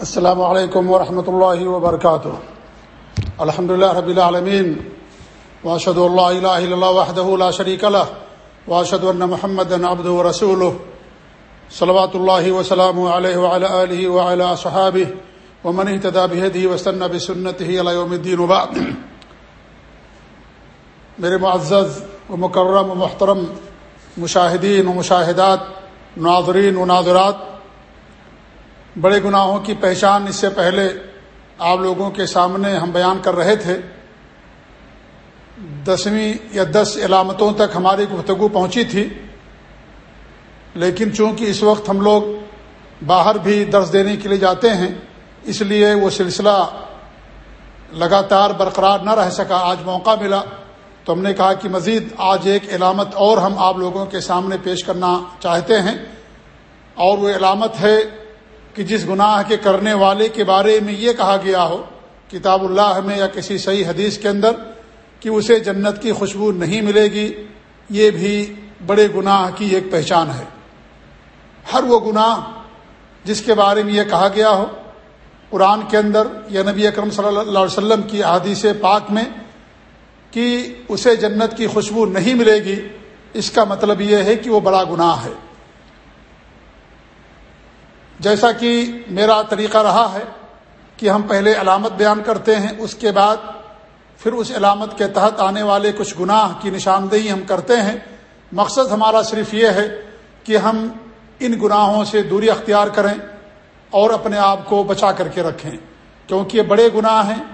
السلام علیکم ورحمۃ اللہ وبرکاتہ۔ الحمد لله رب العالمین واشهد ان لا اله الا الله وحده لا شريك له واشهد ان محمدا عبده ورسوله صلوات الله وسلامه عليه وعلى اله وعلى اصحابه ومن اهتدى بهديه واستنى بسنته الى يوم الدين وبعد۔ میرے معزز و مکرم و محترم مشاہدین و مشاہدات، ناظرین و ناظرات بڑے گناہوں کی پہچان اس سے پہلے آپ لوگوں کے سامنے ہم بیان کر رہے تھے۔ دسویں یا دس علامتوں تک ہماری گفتگو پہنچی تھی۔ لیکن چونکہ اس وقت ہم لوگ باہر بھی درس دینے کے لیے جاتے ہیں، اس لیے وہ سلسلہ لگاتار برقرار نہ رہ سکا۔ آج موقع ملا۔ تو ہم نے کہا کہ مزید آج ایک علامت اور ہم آپ لوگوں کے سامنے پیش کرنا چاہتے ہیں۔ اور وہ علامت ہے کہ جس گناہ کے کرنے والے کے بارے میں یہ کہا گیا ہو، کتاب اللہ میں یا کسی صحیح حدیث کے اندر، کہ اسے جنت کی خوشبو نہیں ملے گی، یہ بھی بڑے گناہ کی ایک پہچان ہے۔ ہر وہ گناہ جس کے بارے میں یہ کہا گیا ہو، قرآن کے اندر یا نبی اکرم صلی اللہ علیہ وسلم کی احادیث پاک میں، کہ اسے جنت کی خوشبو نہیں ملے گی، اس کا مطلب یہ ہے کہ وہ بڑا گناہ ہے۔ جیسا کہ میرا طریقہ رہا ہے کہ ہم پہلے علامت بیان کرتے ہیں، اس کے بعد پھر اس علامت کے تحت آنے والے کچھ گناہ کی نشاندہی ہم کرتے ہیں۔ مقصد ہمارا صرف یہ ہے کہ ہم ان گناہوں سے دوری اختیار کریں اور اپنے آپ کو بچا کر کے رکھیں۔ کیونکہ یہ بڑے گناہ ہیں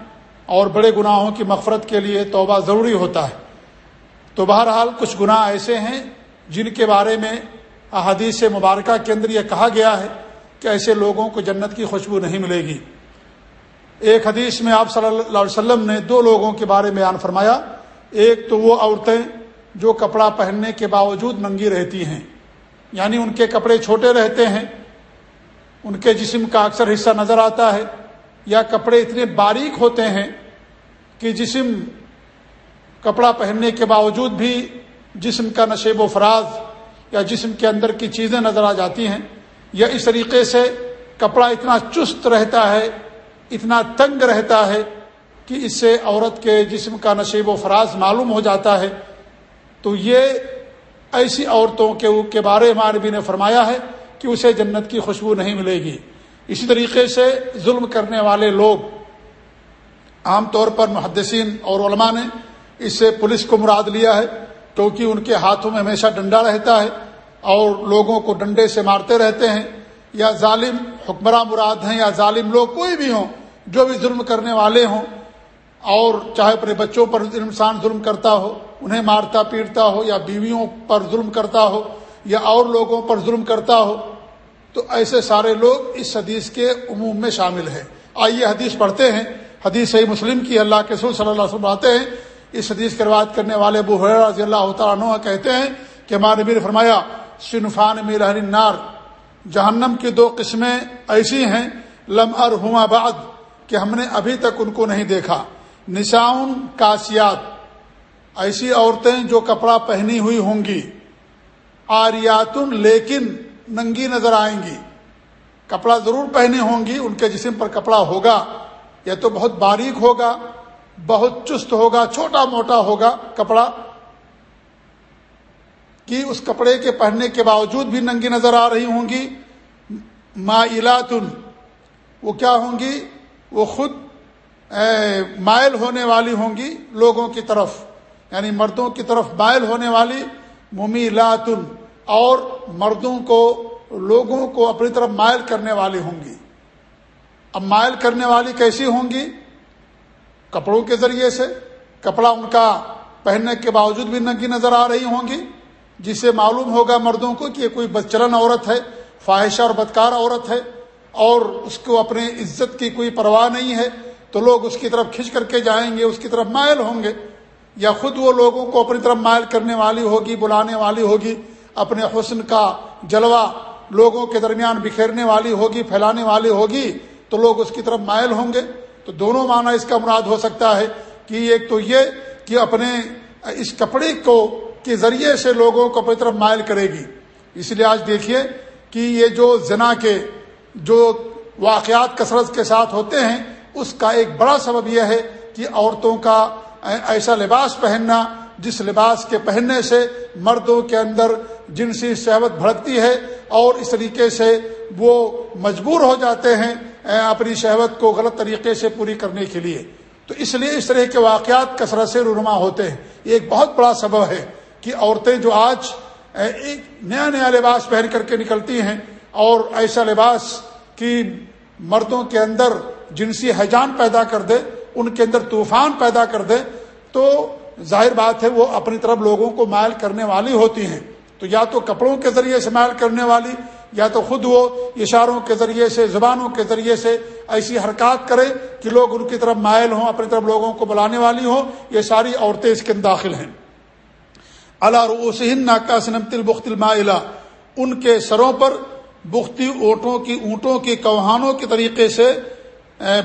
اور بڑے گناہوں کی مغفرت کے لیے توبہ ضروری ہوتا ہے۔ تو بہرحال کچھ گناہ ایسے ہیں جن کے بارے میں احادیث مبارکہ کے اندر یہ کہا گیا ہے کہ ایسے لوگوں کو جنت کی خوشبو نہیں ملے گی۔ ایک حدیث میں آپ صلی اللہ علیہ وسلم نے دو لوگوں کے بارے میں بیان فرمایا۔ ایک تو وہ عورتیں جو کپڑا پہننے کے باوجود ننگی رہتی ہیں یعنی ان کے کپڑے چھوٹے رہتے ہیں، ان کے جسم کا اکثر حصہ نظر آتا ہے، یا کپڑے اتنے باریک ہوتے ہیں کہ جسم کپڑا پہننے کے باوجود بھی جسم کا نشیب و فراز یا جسم کے اندر کی چیزیں نظر آ جاتی ہیں۔ یا اس طریقے سے کپڑا اتنا چست رہتا ہے، اتنا تنگ رہتا ہے کہ اس سے عورت کے جسم کا نشیب و فراز معلوم ہو جاتا ہے۔ تو یہ ایسی عورتوں کے کے بارے میں نے فرمایا ہے کہ اسے جنت کی خوشبو نہیں ملے گی۔ اسی طریقے سے ظلم کرنے والے لوگ عام طور پر محدثین اور علماء نے اس سے پولیس کو مراد لیا ہے، کیونکہ ان کے ہاتھوں میں ہمیشہ ڈنڈا رہتا ہے۔ اور لوگوں کو ڈنڈے سے مارتے رہتے ہیں یا ظالم حکمراں مراد ہیں یا ظالم لوگ کوئی بھی ہوں، جو بھی ظلم کرنے والے ہوں، اور چاہے اپنے بچوں پر انسان ظلم کرتا ہو، انہیں مارتا پیٹتا ہو، یا بیویوں پر ظلم کرتا ہو، یا اور لوگوں پر ظلم کرتا ہو، تو ایسے سارے لوگ اس حدیث کے عموم میں شامل ہیں۔ آئیے حدیث پڑھتے ہیں۔ حدیث صحیح مسلم کی اللہ کے سور صلی اللہ علیہ وسلم آتے ہیں۔ اس حدیث کی روایت کرنے والے رضی اللہ تعالیٰ کہتے ہیں کہ ہمارے نبی نے فرمایا صنفان میں نار جہنم کی دو قسمیں ایسی ہیں، لم ار ہوا بعد، کہ ہم نے ابھی تک ان کو نہیں دیکھا۔ نشاؤن کاسیات، ایسی عورتیں جو کپڑا پہنی ہوئی ہوں گی۔ آریاتن، لیکن ننگی نظر آئیں گی۔ کپڑا ضرور پہنی ہوں گی، ان کے جسم پر کپڑا ہوگا۔ یا تو بہت باریک ہوگا، بہت چست ہوگا، چھوٹا موٹا ہوگا کپڑا۔ کہ اس کپڑے کے پہننے کے باوجود بھی ننگی نظر آ رہی ہوں گی۔ مائلاتن، وہ کیا ہوں گی؟ وہ خود مائل ہونے والی ہوں گی لوگوں کی طرف یعنی مردوں کی طرف مائل ہونے والی۔ ممیلاتن، اور مردوں کو، لوگوں کو اپنی طرف مائل کرنے والی ہوں گی۔ اب مائل کرنے والی کیسی ہوں گی؟ کپڑوں کے ذریعے سے، کپڑا ان کا پہننے کے باوجود بھی ننگی نظر آ رہی ہوں گی۔ جس سے معلوم ہوگا مردوں کو کہ یہ کوئی بدچلن عورت ہے فواہشہ اور بدکار عورت ہے اور اس کو اپنے عزت کی کوئی پرواہ نہیں ہے، تو لوگ اس کی طرف کھنچ کر کے جائیں گے، اس کی طرف مائل ہوں گے۔ یا خود وہ لوگوں کو اپنی طرف مائل کرنے والی ہوگی، بلانے والی ہوگی، اپنے حسن کا جلوہ لوگوں کے درمیان بکھیرنے والی ہوگی، پھیلانے والی ہوگی، تو لوگ اس کی طرف مائل ہوں گے۔ تو دونوں معنی اس کا مراد ہو سکتا ہے کہ ایک تو یہ کہ اپنے اس کپڑے کو کے ذریعے سے لوگوں کو اپنی طرف مائل کرے گی۔ اس لیے آج دیکھیے کہ یہ جو زنا کے جو واقعات کثرت کے ساتھ ہوتے ہیں، اس کا ایک بڑا سبب یہ ہے کہ عورتوں کا ایسا لباس پہننا، جس لباس کے پہننے سے مردوں کے اندر جنسی صحبت بھڑکتی ہے اور اس طریقے سے وہ مجبور ہو جاتے ہیں اپنی شہوت کو غلط طریقے سے پوری کرنے کے لیے۔ تو اس لیے اس طرح کے واقعات کثرت سے رونما ہوتے ہیں۔ یہ ایک بہت بڑا سبب ہے۔ کہ عورتیں جو آج ایک نیا نیا لباس پہن کر کے نکلتی ہیں اور ایسا لباس کی مردوں کے اندر جنسی حیجان پیدا کر دے، ان کے اندر طوفان پیدا کر دے، تو ظاہر بات ہے وہ اپنی طرف لوگوں کو مائل کرنے والی ہوتی ہیں۔ تو یا تو کپڑوں کے ذریعے سے مائل کرنے والی، یا تو خود وہ اشاروں کے ذریعے سے، زبانوں کے ذریعے سے ایسی حرکات کرے کہ لوگ ان کی طرف مائل ہوں، اپنی طرف لوگوں کو بلانے والی ہوں۔ یہ ساری عورتیں اس کے اندر داخل ہیں۔ اللہ روسین ناکا سنمت البخت المائلہ ان کے سروں پر بختی اونٹوں کی اونٹوں کی کوہانوں کے طریقے سے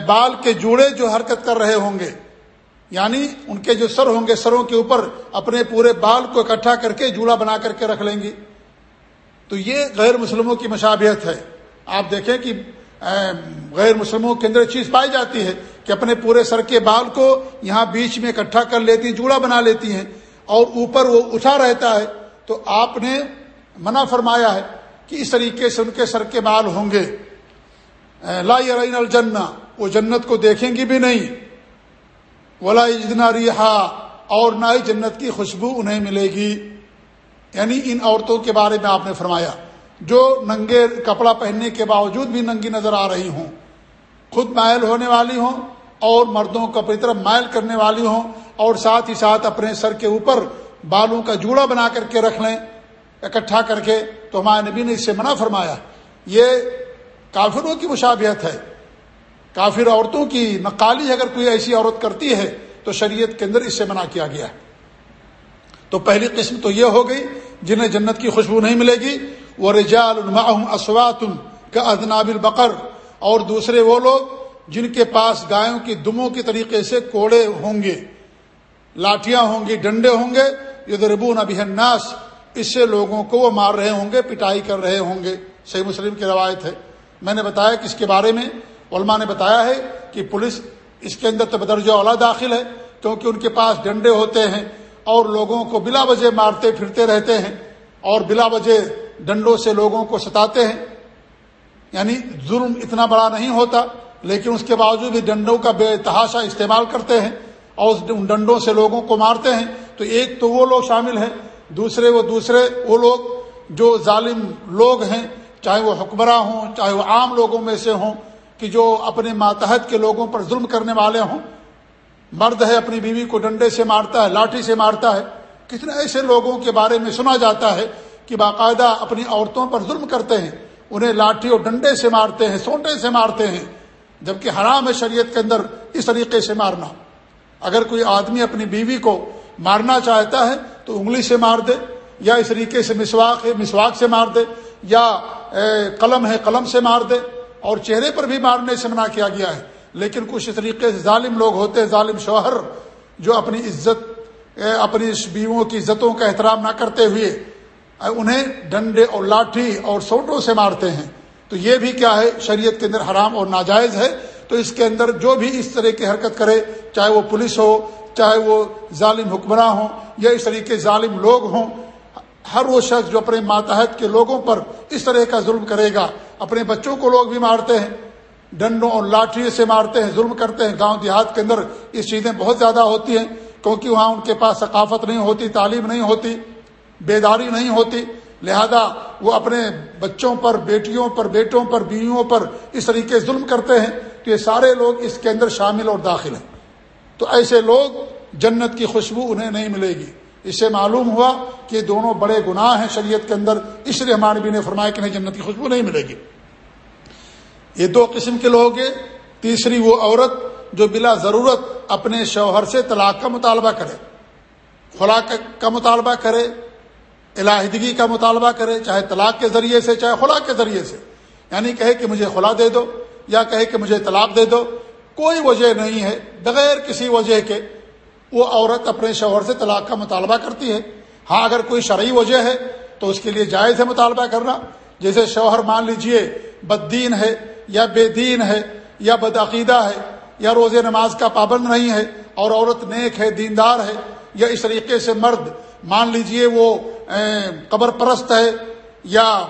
بال کے جوڑے جو حرکت کر رہے ہوں گے۔ یعنی ان کے جو سر ہوں گے، سروں کے اوپر اپنے پورے بال کو اکٹھا کر کے جوڑا بنا کر کے رکھ لیں گی۔ تو یہ غیر مسلموں کی مشابہت ہے۔ آپ دیکھیں کہ غیر مسلموں کے اندر چیز پائی جاتی ہے کہ اپنے پورے سر کے بال کو یہاں بیچ میں اکٹھا کر لیتی ہیں جوڑا بنا لیتی ہیں۔ اور اوپر وہ اٹھا رہتا ہے تو آپ نے منع فرمایا ہے کہ اس طریقے سے ان کے سر کے بال ہوں گے۔ لا رین الجنہ، وہ جنت کو دیکھیں گی بھی نہیں۔ ولا اجنا ریحا، اور نہ ہی جنت کی خوشبو انہیں ملے گی۔ یعنی ان عورتوں کے بارے میں آپ نے فرمایا۔ جو ننگے کپڑا پہننے کے باوجود بھی ننگی نظر آ رہی ہوں، خود مائل ہونے والی ہوں اور مردوں کو اپنی طرف مائل کرنے والی ہوں اور ساتھ ہی ساتھ اپنے سر کے اوپر بالوں کا جوڑا بنا کر کے رکھ لیں، اکٹھا کر کے تو ہمارے نبی نے اس سے منع فرمایا۔ یہ کافروں کی مشابہت ہے۔ کافر عورتوں کی نقالی اگر کوئی ایسی عورت کرتی ہے تو شریعت کے اندر اس سے منع کیا گیا۔ ہے تو پہلی قسم تو یہ ہو گئی جنہیں جنت کی خوشبو نہیں ملے گی۔ وہ رجال اسوات کا ادناب البقر اور دوسرے وہ لوگ جن کے پاس گایوں کی دموں کے طریقے سے کوڑے ہوں گے لاٹیاں ہوں گی، ڈنڈے ہوں گے یہ دربون ابھی الناس، اس سے لوگوں کو وہ مار رہے ہوں گے، پٹائی کر رہے ہوں گے۔ صحیح مسلم کی روایت ہے۔ میں نے بتایا کہ اس کے بارے میں علماء نے بتایا ہے کہ پولیس اس کے اندر تبدرجہ اولا داخل ہے، کیونکہ ان کے پاس ڈنڈے ہوتے ہیں اور لوگوں کو بلا وجہ مارتے پھرتے رہتے ہیں اور بلا وجہ ڈنڈوں سے لوگوں کو ستاتے ہیں۔ یعنی ظلم اتنا بڑا نہیں ہوتا۔ لیکن اس کے باوجود بھی ڈنڈوں کا بے تحاشا استعمال کرتے ہیں اور ان ڈنڈوں سے لوگوں کو مارتے ہیں تو ایک تو وہ لوگ شامل ہیں، دوسرے وہ دوسرے وہ لوگ جو ظالم لوگ ہیں، چاہے وہ حکمراں ہوں، چاہے وہ عام لوگوں میں سے ہوں کہ جو اپنے ماتحت کے لوگوں پر ظلم کرنے والے ہوں۔ مرد ہے، اپنی بیوی کو ڈنڈے سے مارتا ہے، لاٹھی سے مارتا ہے۔ کتنے ایسے لوگوں کے بارے میں سنا جاتا ہے کہ باقاعدہ اپنی عورتوں پر ظلم کرتے ہیں، انہیں لاٹھی اور ڈنڈے سے مارتے ہیں، سونٹے سے مارتے ہیں۔ جبکہ حرام ہے شریعت کے اندر اس طریقے سے مارنا۔ اگر کوئی آدمی اپنی بیوی کو مارنا چاہتا ہے تو انگلی سے مار دے، یا اس طریقے سے مسواک ہے، مسواک سے مار دے، یا قلم ہے، قلم سے مار دے۔ اور چہرے پر بھی مارنے سے منع کیا گیا ہے۔ لیکن کچھ اس طریقے سے ظالم لوگ ہوتے ہیں، ظالم شوہر، جو اپنی عزت اپنی بیووں کی عزتوں کا احترام نہ کرتے ہوئے انہیں ڈنڈے اور لاٹھی اور سوٹوں سے مارتے ہیں۔ تو یہ بھی کیا ہے؟ شریعت کے اندر حرام اور ناجائز ہے۔ تو اس کے اندر جو بھی اس طرح کی حرکت کرے، چاہے وہ پولیس ہو، چاہے وہ ظالم حکمراں ہوں یا اس طریقے ظالم لوگ ہوں، ہر وہ شخص جو اپنے ماتحت کے لوگوں پر اس طرح کا ظلم کرے گا۔ اپنے بچوں کو لوگ بھی مارتے ہیں، ڈنڈوں اور لاٹھی سے مارتے ہیں، ظلم کرتے ہیں۔ گاؤں دیہات کے اندر یہ چیزیں بہت زیادہ ہوتی ہیں، کیونکہ وہاں ان کے پاس ثقافت نہیں ہوتی، تعلیم نہیں ہوتی، بیداری نہیں ہوتی۔ لہذا وہ اپنے بچوں پر، بیٹیوں پر، بیٹوں پر، بیویوں پر اس طریقے ظلم کرتے ہیں تو یہ سارے لوگ اس کے اندر شامل اور داخل ہیں۔ تو ایسے لوگ جنت کی خوشبو انہیں نہیں ملے گی۔ اس سے معلوم ہوا کہ دونوں بڑے گناہ ہیں شریعت کے اندر، اس لیے ہمارے بھی نے فرمایا کہ نہیں جنت کی خوشبو نہیں ملے گی۔ یہ دو قسم کے لوگ ہیں۔ تیسری وہ عورت جو بلا ضرورت اپنے شوہر سے طلاق کا مطالبہ کرے خلا کا مطالبہ کرے علاحدگی کا مطالبہ کرے، چاہے طلاق کے ذریعے سے، چاہے خلا کے ذریعے سے۔ یعنی کہے کہ مجھے خلا دے دو یا کہے کہ مجھے طلاق دے دو، کوئی وجہ نہیں ہے۔ بغیر کسی وجہ کے وہ عورت اپنے شوہر سے طلاق کا مطالبہ کرتی ہے۔ ہاں اگر کوئی شرعی وجہ ہے تو اس کے لیے جائز ہے مطالبہ کرنا۔ جیسے شوہر مان لیجیے، بددین ہے یا بے دین ہے یا بدعقیدہ ہے یا روز نماز کا پابند نہیں ہے اور عورت نیک ہے، دیندار ہے یا اس طریقے سے مرد، مان لیجیے وہ قبر پرست ہے یا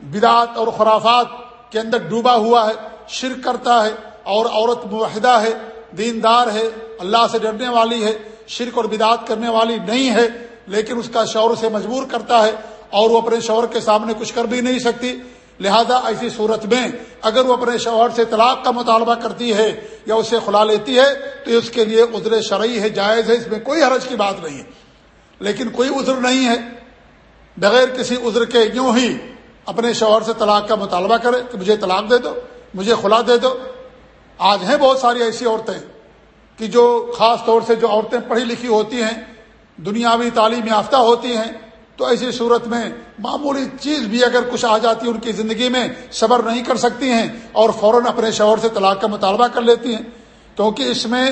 بدعت اور خرافات کے اندر ڈوبا ہوا ہے، شرک کرتا ہے اور عورت معاہدہ ہے، دیندار ہے، اللہ سے ڈرنے والی ہے، شرک اور بدعت کرنے والی نہیں ہے، لیکن اس کا شوہر سے مجبور کرتا ہے اور وہ اپنے شوہر کے سامنے کچھ کر بھی نہیں سکتی۔ لہذا ایسی صورت میں اگر وہ اپنے شوہر سے طلاق کا مطالبہ کرتی ہے یا اسے کھلا لیتی ہے، تو اس کے لیے عذر شرعی ہے، جائز ہے، اس میں کوئی حرج کی بات نہیں ہے۔ لیکن کوئی عذر نہیں ہے۔ بغیر کسی عذر کے یوں ہی اپنے شوہر سے طلاق کا مطالبہ کرے کہ مجھے طلاق دے دو، مجھے کھلا دے دو۔ آج ہیں بہت ساری ایسی عورتیں کہ جو خاص طور سے جو عورتیں پڑھی لکھی ہوتی ہیں، دنیاوی تعلیم یافتہ ہوتی ہیں، تو ایسی صورت میں معمولی چیز بھی اگر کچھ آ جاتی ہے ان کی زندگی میں صبر نہیں کر سکتی ہیں اور فوراً اپنے شوہر سے طلاق کا مطالبہ کر لیتی ہیں، کیونکہ اس میں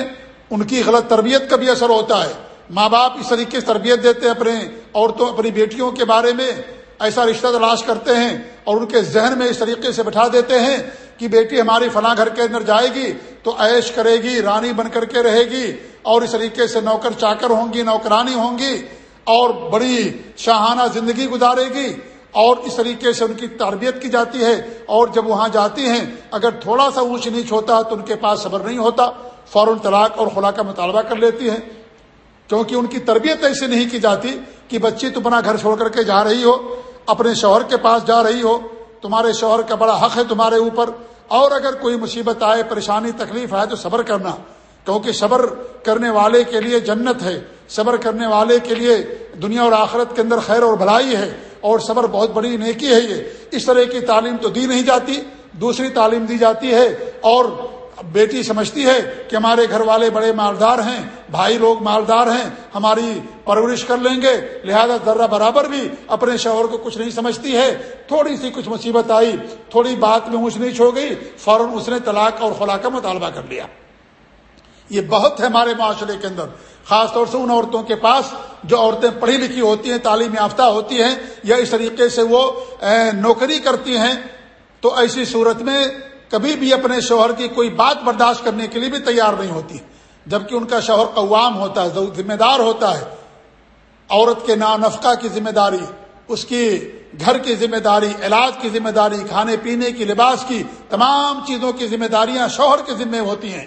ان کی غلط تربیت کا بھی اثر ہوتا ہے۔ ماں باپ اس طریقے سے تربیت دیتے ہیں اپنے عورتوں، اپنی بیٹیوں کے بارے میں، ایسا رشتہ تلاش کرتے ہیں اور ان کے ذہن میں اس طریقے سے بٹھا دیتے ہیں کہ بیٹی ہماری فلاں گھر کے اندر جائے گی تو عیش کرے گی، رانی بن کر کے رہے گی اور اس طریقے سے نوکر چاکر ہوں گی، نوکرانی ہوں گی اور بڑی شاہانہ زندگی گزارے گی اور اس طریقے سے ان کی تربیت کی جاتی ہے اور جب وہاں جاتی ہیں، اگر تھوڑا سا اونچ نیچ ہوتا تو ان کے پاس صبر نہیں ہوتا، فوراً طلاق اور خلا کا مطالبہ کر لیتی ہیں۔ کیونکہ ان کی تربیت ایسے نہیں کی جاتی کہ بچی تو اپنا گھر چھوڑ کر کے جا رہی ہو، اپنے شوہر کے پاس جا رہی ہو، تمہارے شوہر کا بڑا حق ہے تمہارے اوپر، اور اگر کوئی مصیبت آئے، پریشانی، تکلیف آئے تو صبر کرنا، کیونکہ صبر کرنے والے کے لیے جنت ہے، صبر کرنے والے کے لیے دنیا اور آخرت کے اندر خیر اور بھلائی ہے، اور صبر بہت بڑی نیکی ہے یہ۔ اس طرح کی تعلیم تو دی نہیں جاتی، دوسری تعلیم دی جاتی ہے، اور بیٹی سمجھتی ہے کہ ہمارے گھر والے بڑے مالدار ہیں، بھائی لوگ مالدار ہیں، ہماری پرورش کر لیں گے، لہذا ذرہ برابر بھی اپنے شوہر کو کچھ نہیں سمجھتی ہے۔ تھوڑی سی کچھ مصیبت آئی، تھوڑی بات میں اونچ نیچ ہو گئی، فوراً اس نے طلاق اور خلا کا مطالبہ کر لیا۔ یہ بہت ہے ہمارے معاشرے کے اندر، خاص طور سے ان عورتوں کے پاس جو عورتیں پڑھی لکھی ہوتی ہیں، تعلیم یافتہ ہوتی ہیں یا اس طریقے سے وہ نوکری کرتی ہیں، تو ایسی صورت میں کبھی بھی اپنے شوہر کی کوئی بات برداشت کرنے کے لیے بھی تیار نہیں ہوتی۔ جبکہ ان کا شوہر قوام ہوتا ہے، ذمہ دار ہوتا ہے۔ عورت کے نانفقہ کی ذمہ داری، اس کی گھر کی ذمہ داری، علاج کی ذمہ داری، کھانے پینے کی لباس کی تمام چیزوں کی ذمہ داریاں شوہر کے ذمے ہوتی ہیں۔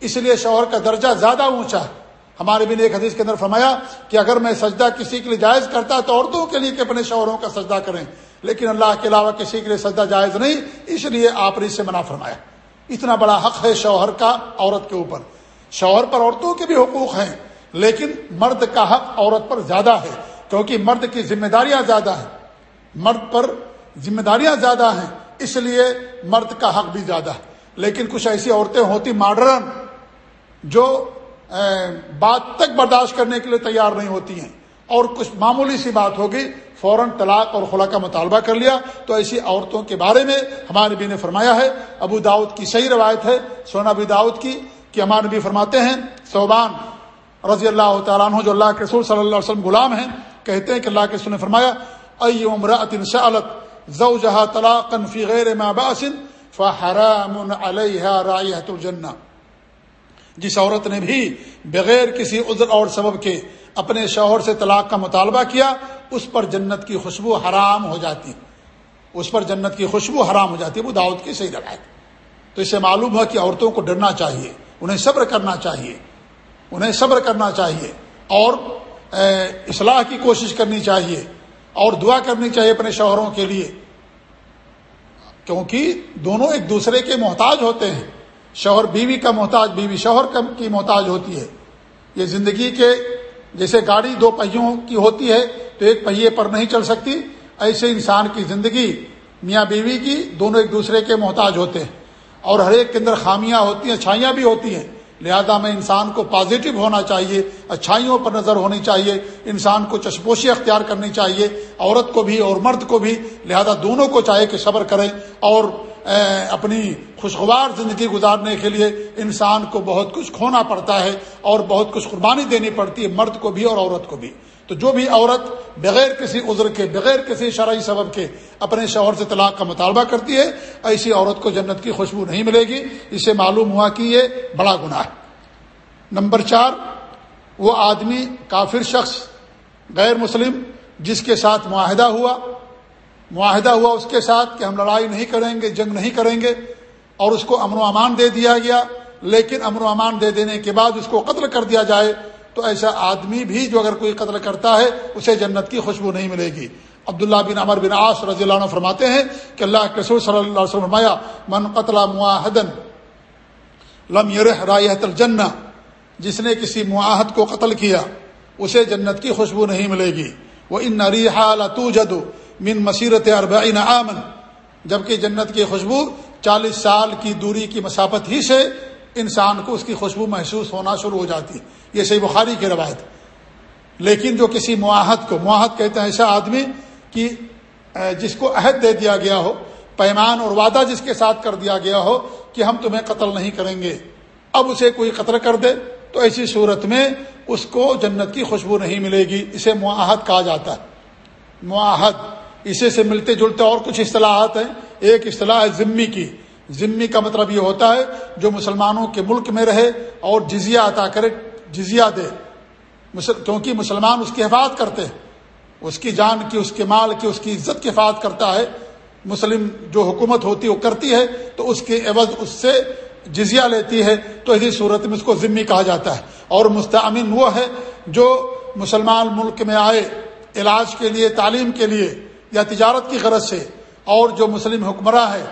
اس لیے شوہر کا درجہ زیادہ اونچا ہے۔ ہمارے بھی نے ایک حدیث کے اندر فرمایا کہ اگر میں سجدہ کسی کے لیے جائز کرتا تو عورتوں کے لیے کہ اپنے شوہروں کا سجدہ کریں۔ لیکن اللہ کے علاوہ کسی کے لیے سجدہ جائز نہیں، اس لیے آپ نے اس سے منع فرمایا۔ اتنا بڑا حق ہے شوہر کا عورت کے اوپر۔ شوہر پر عورتوں کے بھی حقوق ہیں، لیکن مرد کا حق عورت پر زیادہ ہے، کیونکہ مرد کی ذمہ داریاں زیادہ ہیں۔ مرد پر ذمہ داریاں زیادہ ہیں، اس لیے مرد کا حق بھی زیادہ۔ ہے لیکن کچھ ایسی عورتیں ہوتی ماڈرن جو بات تک برداشت کرنے کے لیے تیار نہیں ہوتی ہیں۔ اور کچھ معمولی سی بات ہوگی فوراً طلاق اور خلا کا مطالبہ کر لیا۔ تو ایسی عورتوں کے بارے میں ہمارے نبی نے فرمایا ہے۔ ابو داود کی صحیح روایت ہے، سونا ابو داود کی، کہ ہمارے نبی فرماتے ہیں صوبان رضی اللہ تعالیٰ عنہ، جو اللہ کے رسول صلی اللہ علیہ وسلم غلام ہیں، کہتے ہیں کہ اللہ کے رسول نے فرمایا ائی امراۃ شعلت زوجها طلاقا في غير ما باس فحرام عليها رائحه الجنه جس عورت نے بھی بغیر کسی عذر اور سبب کے اپنے شوہر سے طلاق کا مطالبہ کیا اس پر جنت کی خوشبو حرام ہو جاتی۔ اس پر جنت کی خوشبو حرام ہو جاتی ہے۔ وہ دعوت کی صحیح روایت۔ تو اسے معلوم ہے کہ عورتوں کو ڈرنا چاہیے، انہیں صبر کرنا چاہیے، انہیں صبر کرنا چاہیے اور اصلاح کی کوشش کرنی چاہیے اور دعا کرنی چاہیے اپنے شوہروں کے لیے۔ کیونکہ دونوں ایک دوسرے کے محتاج ہوتے ہیں۔ شوہر بیوی کا محتاج، بیوی شوہر کی محتاج ہوتی ہے۔ یہ زندگی کے جیسے گاڑی دو پہیوں کی ہوتی ہے تو ایک پہیے پر نہیں چل سکتی، ایسے انسان کی زندگی میاں بیوی کی دونوں ایک دوسرے کے محتاج ہوتے ہیں۔ اور ہر ایک کے اندر خامیاں ہوتی ہیں، اچھائیاں بھی ہوتی ہیں۔ لہذا میں انسان کو پازیٹو ہونا چاہیے، اچھائیوں پر نظر ہونی چاہیے، انسان کو چشپوشی اختیار کرنی چاہیے، عورت کو بھی اور مرد کو بھی۔ لہذا دونوں کو چاہے کہ صبر کریں اور اپنی خوشگوار زندگی گزارنے کے لیے انسان کو بہت کچھ کھونا پڑتا ہے اور بہت کچھ قربانی دینی پڑتی ہے، مرد کو بھی اور عورت کو بھی۔ تو جو بھی عورت بغیر کسی عذر کے، بغیر کسی شرعی سبب کے اپنے شوہر سے طلاق کا مطالبہ کرتی ہے، ایسی عورت کو جنت کی خوشبو نہیں ملے گی۔ اسے معلوم ہوا کہ یہ بڑا گناہ ہے۔ نمبر چار، وہ آدمی کافر شخص، غیر مسلم، جس کے ساتھ معاہدہ ہوا۔ معاہدہ ہوا اس کے ساتھ کہ ہم لڑائی نہیں کریں گے، جنگ نہیں کریں گے، اور اس کو امن و امان دے دیا گیا، لیکن امن و امان دے دینے کے بعد اس کو قتل کر دیا جائے، تو ایسا آدمی بھی جو اگر کوئی قتل کرتا ہے، اسے جنت کی خوشبو نہیں ملے گی۔ عبداللہ بن عمر بن عاص رضی اللہ عنہ فرماتے ہیں کہ اللہ کے رسول صلی اللہ علیہ وسلم فرمایا، من قتل معاہدن لم یرح رایت الجنہ جس نے کسی معاہد کو قتل کیا، اسے جنت کی خوشبو نہیں ملے گی۔ وہ ان نریحا لتو جدو من مسیرت اربعین آمن، جبکہ جنت کی خوشبو چالیس سال کی دوری کی مسافت ہی سے انسان کو اس کی خوشبو محسوس ہونا شروع ہو جاتی ہے۔ یہ صحیح بخاری کی روایت لیکن جو کسی معاہد کو معاہد کہتے ہیں ایسا آدمی کہ جس کو عہد دے دیا گیا ہو، پیمان اور وعدہ جس کے ساتھ کر دیا گیا ہو کہ ہم تمہیں قتل نہیں کریں گے۔ اب اسے کوئی قتل کر دے تو ایسی صورت میں اس کو جنت کی خوشبو نہیں ملے گی، اسے معاہد کہا جاتا ہے۔ معاہد اسے سے ملتے جلتے اور کچھ اصطلاحات ہیں۔ ایک اصطلاح ہے ذمی کی۔ ذمی کا مطلب یہ ہوتا ہے جو مسلمانوں کے ملک میں رہے اور جزیہ عطا کرے، جزیہ دے۔ کیونکہ مسلمان اس کی حفاظت کرتے ہیں۔ اس کی جان کی، اس کے مال کی، اس کی عزت کی حفاظت کرتا ہے۔ مسلم جو حکومت ہوتی ہے وہ کرتی ہے، تو اس کے عوض اس سے جزیہ لیتی ہے۔ تو اسی صورت میں اس کو ذمی کہا جاتا ہے۔ اور مستعمن وہ ہے جو مسلمان ملک میں آئے علاج کے لیے، تعلیم کے لیے۔ یا تجارت کی غرض سے اور جو مسلم حکمراں ہے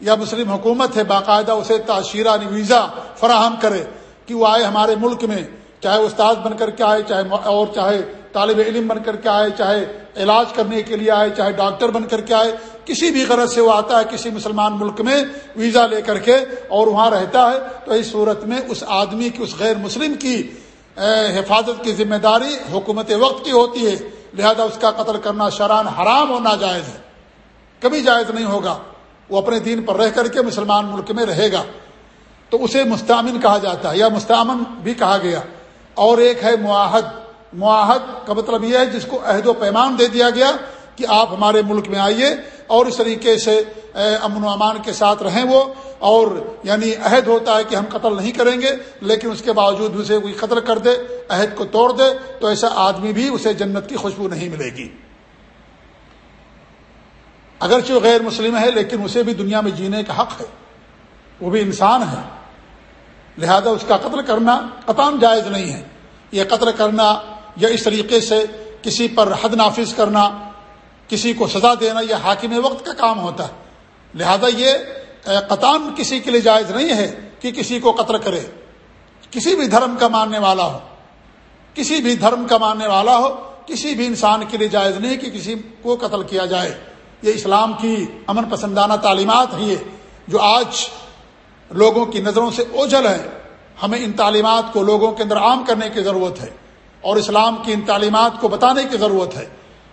یا مسلم حکومت ہے، باقاعدہ اسے تعشیرہ ویزا فراہم کرے کہ وہ آئے ہمارے ملک میں، چاہے استاد بن کر کے آئے، چاہے اور چاہے طالب علم بن کر کے آئے، چاہے علاج کرنے کے لیے آئے، چاہے ڈاکٹر بن کر کے آئے، کسی بھی غرض سے وہ آتا ہے کسی مسلمان ملک میں ویزا لے کر کے اور وہاں رہتا ہے، تو اس صورت میں اس آدمی کی، اس غیر مسلم کی حفاظت کی ذمہ داری حکومت وقت کی ہوتی ہے۔ لہذا اس کا قتل کرنا شران حرام اور ناجائز ہے۔ کبھی جائز نہیں ہوگا۔ وہ اپنے دین پر رہ کر کے مسلمان ملک میں رہے گا۔ تو اسے مستعمن کہا جاتا ہے یا مستعمن بھی کہا گیا۔ اور ایک ہے معاہد۔ معاہد کا مطلب یہ ہے جس کو عہد و پیمان دے دیا گیا کہ آپ ہمارے ملک میں آئیے۔ اور اس طریقے سے امن و امان کے ساتھ رہیں وہ اور یعنی عہد ہوتا ہے کہ ہم قتل نہیں کریں گے، لیکن اس کے باوجود اسے کوئی قتل کر دے، عہد کو توڑ دے، تو ایسا آدمی بھی اسے جنت کی خوشبو نہیں ملے گی۔ اگرچہ غیر مسلم ہے، لیکن اسے بھی دنیا میں جینے کا حق ہے۔ وہ بھی انسان ہے۔ لہذا اس کا قتل کرنا قطام جائز نہیں ہے۔ یہ قتل کرنا یا اس طریقے سے کسی پر حد نافذ کرنا کسی کو سزا دینا یہ حاکم وقت کا کام ہوتا ہے۔ لہذا یہ قطام کسی کے لیے جائز نہیں ہے کہ کسی کو قتل کرے۔ کسی بھی دھرم کا ماننے والا ہو۔ کسی بھی دھرم کا ماننے والا ہو۔ کسی بھی انسان کے لیے جائز نہیں کہ کسی کو قتل کیا جائے۔ یہ اسلام کی امن پسندانہ تعلیمات ہے یہ، جو آج لوگوں کی نظروں سے اوجھل ہے ہمیں ان تعلیمات کو لوگوں کے اندر عام کرنے کی ضرورت ہے۔ اور اسلام کی ان تعلیمات کو بتانے کی ضرورت ہے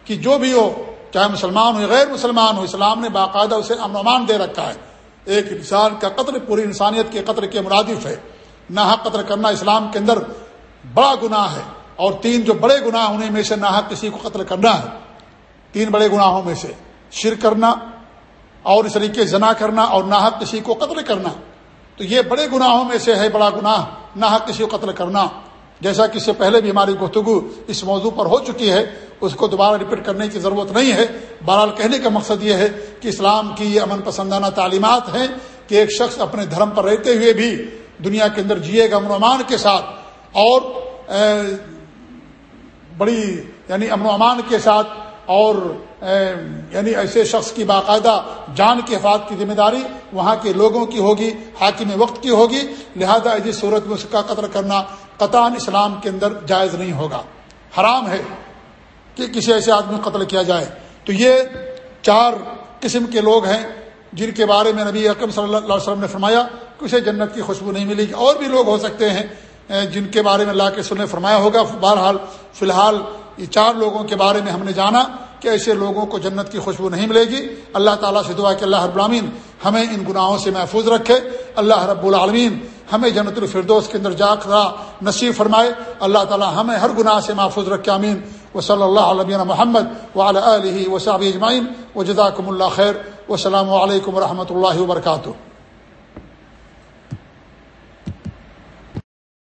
کہ جو بھی ہو چاہے مسلمان ہو غیر مسلمان ہو اسلام نے باقاعدہ اسے امن امان دے رکھا ہے۔ ایک انسان کا قطر پوری انسانیت کے قطر کے مرادف ہے۔ ناحق قطر کرنا اسلام کے اندر بڑا گناہ ہے۔ اور تین جو بڑے گناہ انہیں میں سے ناحق کسی کو قتل کرنا ہے۔ تین بڑے گناہوں میں سے شر کرنا اور اس طریقے زنا کرنا اور ناحق کسی کو قتل کرنا۔ تو یہ بڑے گناہوں میں سے ہے، بڑا گناہ۔ نہ کسی کو قتل کرنا۔ جیسا کہ اس سے پہلے بھی ہماری گفتگو اس موضوع پر ہو چکی ہے۔ اس کو دوبارہ ریپیٹ کرنے کی ضرورت نہیں ہے۔ بہرحال کہنے کا مقصد یہ ہے کہ اسلام کی یہ امن پسندانہ تعلیمات ہیں کہ ایک شخص اپنے دھرم پر رہتے ہوئے بھی دنیا کے اندر جیے گا امن و امان کے ساتھ اور بڑی یعنی امن و امان کے ساتھ اور یعنی ایسے شخص کی باقاعدہ جان کی حفاظت کی ذمہ داری وہاں کے لوگوں کی ہوگی، حاکم وقت کی ہوگی۔ لہذا ایسی صورت میں اس کا قتل کرنا قطان اسلام کے اندر جائز نہیں ہوگا۔ حرام ہے۔ کہ کسی ایسے آدمی قتل کیا جائے۔ تو یہ چار قسم کے لوگ ہیں جن کے بارے میں نبی اکم صلی اللہ علیہ وسلم نے فرمایا کہ اسے جنت کی خوشبو نہیں ملے گی۔ اور بھی لوگ ہو سکتے ہیں جن کے بارے میں اللہ کے سن نے فرمایا ہوگا۔ بہرحال، فی الحال یہ چار لوگوں کے بارے میں ہم نے جانا کہ ایسے لوگوں کو جنت کی خوشبو نہیں ملے گی۔ اللہ تعالیٰ سے دعا کہ اللہ رب العالمین ہمیں ان گناہوں سے محفوظ رکھے۔ اللہ رب العالمین ہمیں جنت الفردوس کے اندر جا نصیب فرمائے۔ اللہ تعالیٰ ہمیں ہر گناہ سے محفوظ رکھے۔ امین و صلی اللہ علیہ محمد وعلى علیہ وصاب اجمعین و جزاکم اللہ خیر و علیکم و رحمۃ اللہ وبرکاتہ